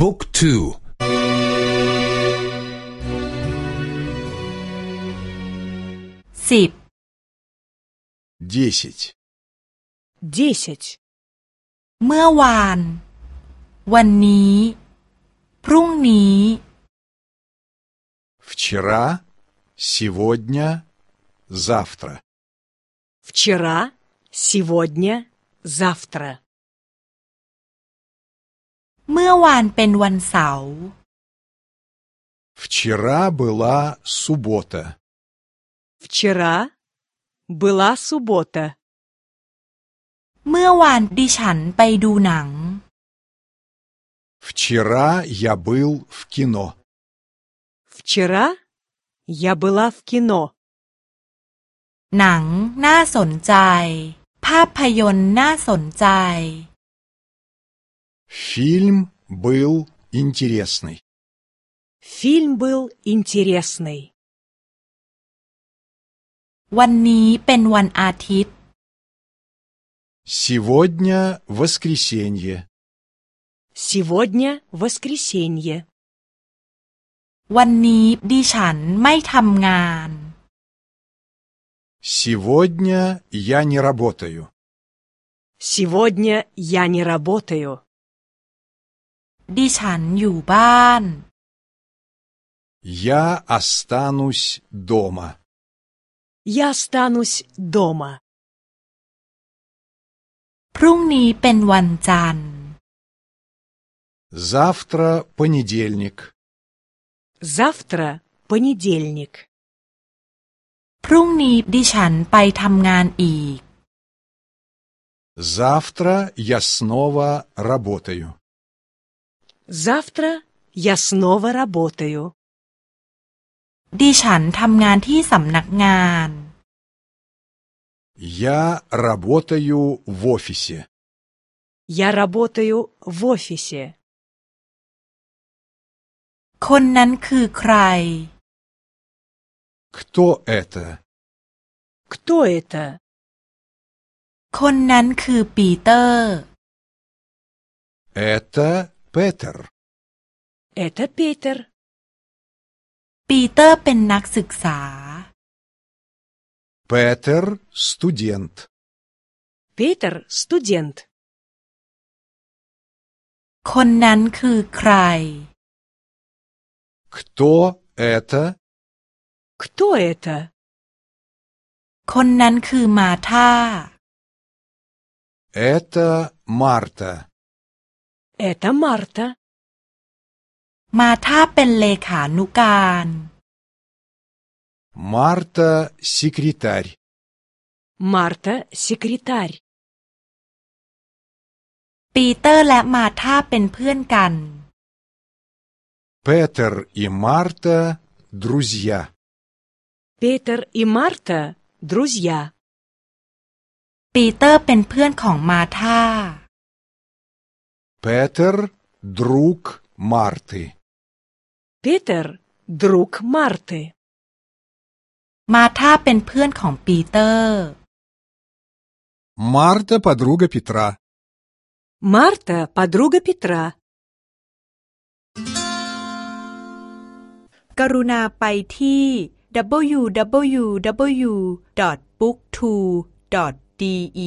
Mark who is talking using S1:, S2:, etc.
S1: บุ๊กทู
S2: สิบ
S3: десять,
S4: десять,
S2: เมื่อวาน วันนี้ พรุ่งนี้
S3: вчера, сегодня, завтра.
S4: вчера, сегодня, завтра.
S2: เมื่อวานเป็นวันเสาร์
S3: Вчера была суббота.
S4: Вчера была суббота.
S2: เมื่อวานดิฉันไปดูหนัง
S3: Вчера я был в кино.
S4: Вчера я была в кино.
S2: หนังน่าสนใจ ภาพยนตร์น่าสนใจ
S3: Фильм был интересный.
S4: Фильм был интересный.
S2: วันนี้เป็นวันอาทิตย์
S3: Сегодня воскресенье.
S4: Сегодня воскресенье.
S2: วันนี้ดิฉันไม่ทำงาน
S3: Сегодня я не работаю.
S4: Сегодня я не работаю.
S2: ดิฉันอยู่บ้าน
S3: Я останусь дома.
S4: Я останусь дома.
S2: พรุ่งนี้เป็นวันจันทร์
S3: Завтра понедельник.
S4: Завтра понедельник.
S2: พรุ่งนี้ดิฉันไปทำงานอีก
S3: Завтра я снова работаю.
S4: Завтра я снова работаю.
S2: ดิฉันทำงานที่สำนักงาน
S3: Я работаю в офисе.
S4: Я работаю в офисе.
S2: คนนั้นคือใคร
S3: Кто это?
S4: Кто это?
S2: คนนั้นคือปีเตอร์
S3: Это Петер.
S4: Это Петер.
S2: ปีเตอร์เป็นนักศึกษา
S3: Петер – студент.
S4: Петер – студент.
S2: คนนั้นคือใคร
S3: Кто это?
S4: Кто это?
S2: คนนั้นคือมาธา
S3: Это Марта.
S4: Это Марта.
S2: มาธาเป็นเลขานุการ
S3: Марта – секретарь.
S4: Марта – секретарь.
S2: ปีเตอร์และมาธาเป็นเพื่อนกัน
S3: Петер и Марта – друзья.
S4: Петер и Марта – друзья.
S2: ปีเตอร์เป็นเพื่อนของมาธา
S3: Петер – друг Марты.
S4: Петер – друг Марты.
S2: มาธาเป็นเพื่อนของปีเตอร์
S3: Марта – подруга Петра.
S4: Марта – подруга Петра.
S2: กรุณาไปที่ www.booktwo.de